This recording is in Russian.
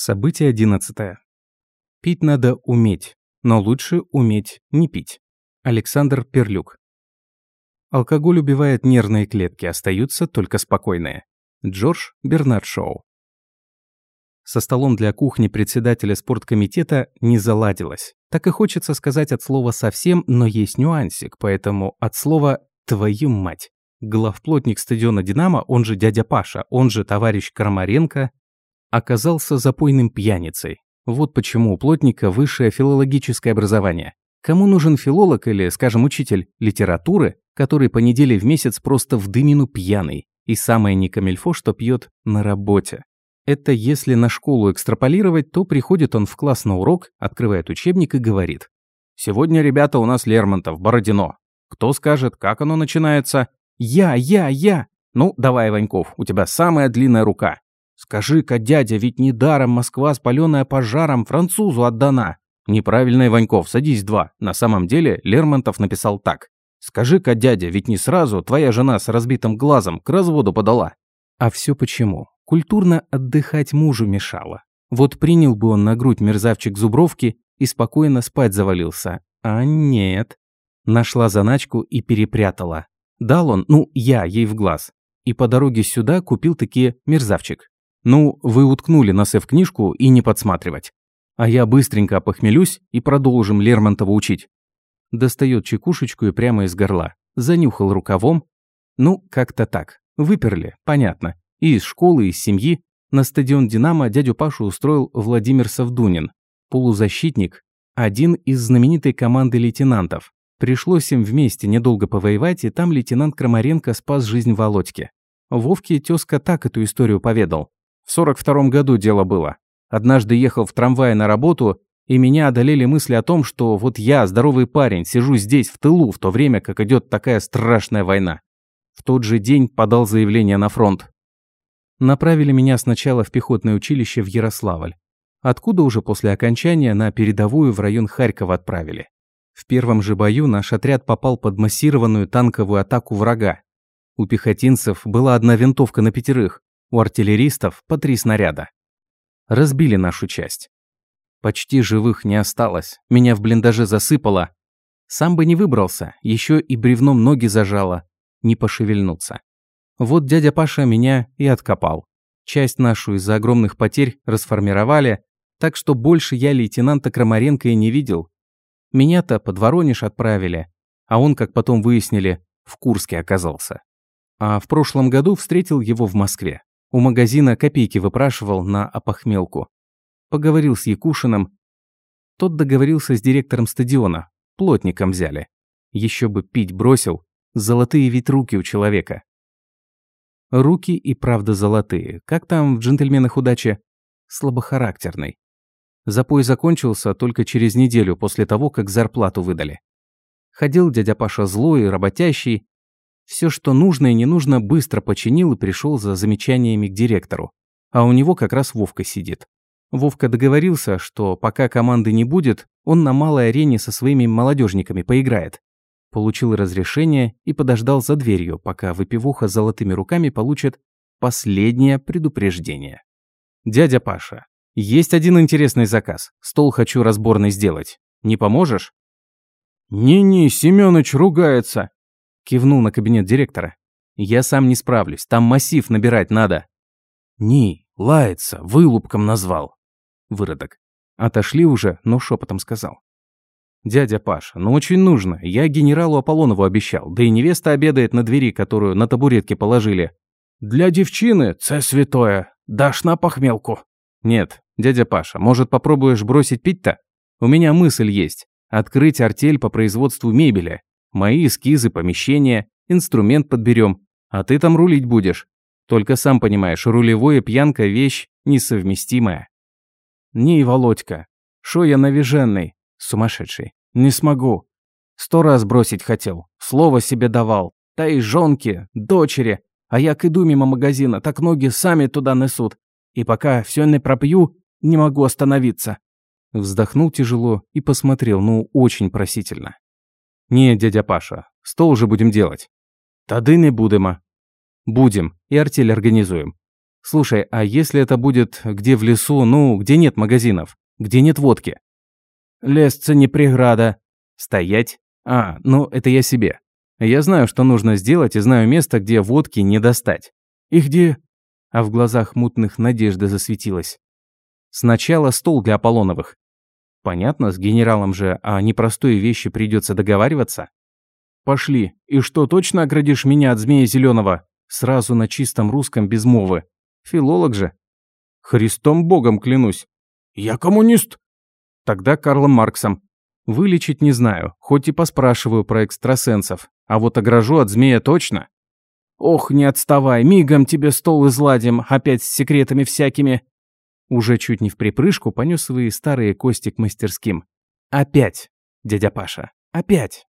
Событие одиннадцатое. Пить надо уметь, но лучше уметь не пить. Александр Перлюк. Алкоголь убивает нервные клетки, остаются только спокойные. Джордж Бернард Шоу. Со столом для кухни председателя спорткомитета не заладилось. Так и хочется сказать от слова «совсем», но есть нюансик, поэтому от слова «твою мать». Главплотник стадиона «Динамо», он же дядя Паша, он же товарищ Крамаренко, оказался запойным пьяницей. Вот почему у плотника высшее филологическое образование. Кому нужен филолог или, скажем, учитель литературы, который по неделе в месяц просто в дымину пьяный и самое не камильфо, что пьет на работе. Это если на школу экстраполировать, то приходит он в класс на урок, открывает учебник и говорит. «Сегодня, ребята, у нас Лермонтов, Бородино. Кто скажет, как оно начинается?» «Я, я, я!» «Ну, давай, Ваньков, у тебя самая длинная рука. Скажи-ка, дядя, ведь недаром Москва, спаленная пожаром, французу отдана. Неправильно, Иваньков, садись два. На самом деле Лермонтов написал так. Скажи-ка, дядя, ведь не сразу твоя жена с разбитым глазом к разводу подала. А все почему? Культурно отдыхать мужу мешало. Вот принял бы он на грудь мерзавчик зубровки и спокойно спать завалился. А нет. Нашла заначку и перепрятала. Дал он, ну, я ей в глаз. И по дороге сюда купил такие мерзавчик. Ну, вы уткнули носы в книжку и не подсматривать. А я быстренько похмелюсь и продолжим Лермонтова учить. Достает чекушечку и прямо из горла. Занюхал рукавом. Ну, как-то так. Выперли, понятно. И из школы, и из семьи. На стадион «Динамо» дядю Пашу устроил Владимир Савдунин. Полузащитник, один из знаменитой команды лейтенантов. Пришлось им вместе недолго повоевать, и там лейтенант Крамаренко спас жизнь Володьке. Вовке тезка так эту историю поведал. В 42 году дело было. Однажды ехал в трамвае на работу, и меня одолели мысли о том, что вот я, здоровый парень, сижу здесь, в тылу, в то время, как идет такая страшная война. В тот же день подал заявление на фронт. Направили меня сначала в пехотное училище в Ярославль. Откуда уже после окончания на передовую в район Харькова отправили. В первом же бою наш отряд попал под массированную танковую атаку врага. У пехотинцев была одна винтовка на пятерых, у артиллеристов по три снаряда. Разбили нашу часть. Почти живых не осталось, меня в блиндаже засыпало. Сам бы не выбрался, еще и бревном ноги зажало, не пошевельнуться. Вот дядя Паша меня и откопал. Часть нашу из-за огромных потерь расформировали, так что больше я лейтенанта Крамаренко и не видел. Меня-то под Воронеж отправили, а он, как потом выяснили, в Курске оказался. А в прошлом году встретил его в Москве. У магазина копейки выпрашивал на опохмелку. Поговорил с Якушиным. Тот договорился с директором стадиона. Плотником взяли. Еще бы пить бросил. Золотые ведь руки у человека. Руки и правда золотые. Как там в «Джентльменах удачи»? Слабохарактерный. Запой закончился только через неделю после того, как зарплату выдали. Ходил дядя Паша злой, работящий, все, что нужно и не нужно, быстро починил и пришел за замечаниями к директору. А у него как раз Вовка сидит. Вовка договорился, что пока команды не будет, он на малой арене со своими молодежниками поиграет. Получил разрешение и подождал за дверью, пока выпивуха с золотыми руками получит последнее предупреждение. «Дядя Паша, есть один интересный заказ. Стол хочу разборный сделать. Не поможешь?» «Не-не, Семёныч ругается. Кивнул на кабинет директора. «Я сам не справлюсь, там массив набирать надо». «Ни, лается, вылупком назвал». Выродок. Отошли уже, но шепотом сказал. «Дядя Паша, ну очень нужно. Я генералу Аполлонову обещал. Да и невеста обедает на двери, которую на табуретке положили». «Для девчины, це святое. Дашь на похмелку?» «Нет, дядя Паша, может, попробуешь бросить пить-то? У меня мысль есть. Открыть артель по производству мебели. Мои эскизы, помещения, инструмент подберем, а ты там рулить будешь. Только сам понимаешь, рулевое пьянка – вещь несовместимая. Не, Володька, шо я навиженный, сумасшедший, не смогу. Сто раз бросить хотел, слово себе давал, да и жонки, дочери, а я иду мимо магазина, так ноги сами туда несут. И пока все не пропью, не могу остановиться. Вздохнул тяжело и посмотрел, ну, очень просительно. «Не, дядя Паша, стол уже будем делать». «Тады не будемо». «Будем, и артель организуем. Слушай, а если это будет где в лесу, ну, где нет магазинов, где нет водки? Лесца не преграда. Стоять? А, ну, это я себе. Я знаю, что нужно сделать, и знаю место, где водки не достать. И где? А в глазах мутных надежда засветилась. Сначала стол для Аполлоновых. Понятно, с генералом же о непростой вещи придется договариваться. Пошли. И что, точно оградишь меня от змея зеленого? Сразу на чистом русском без мовы. Филолог же. Христом Богом клянусь. Я коммунист. Тогда Карлом Марксом. Вылечить не знаю, хоть и поспрашиваю про экстрасенсов. А вот огражу от змея точно. Ох, не отставай, мигом тебе стол изладим, опять с секретами всякими. Уже чуть не в припрыжку понес свои старые кости к мастерским. Опять, дядя Паша, опять.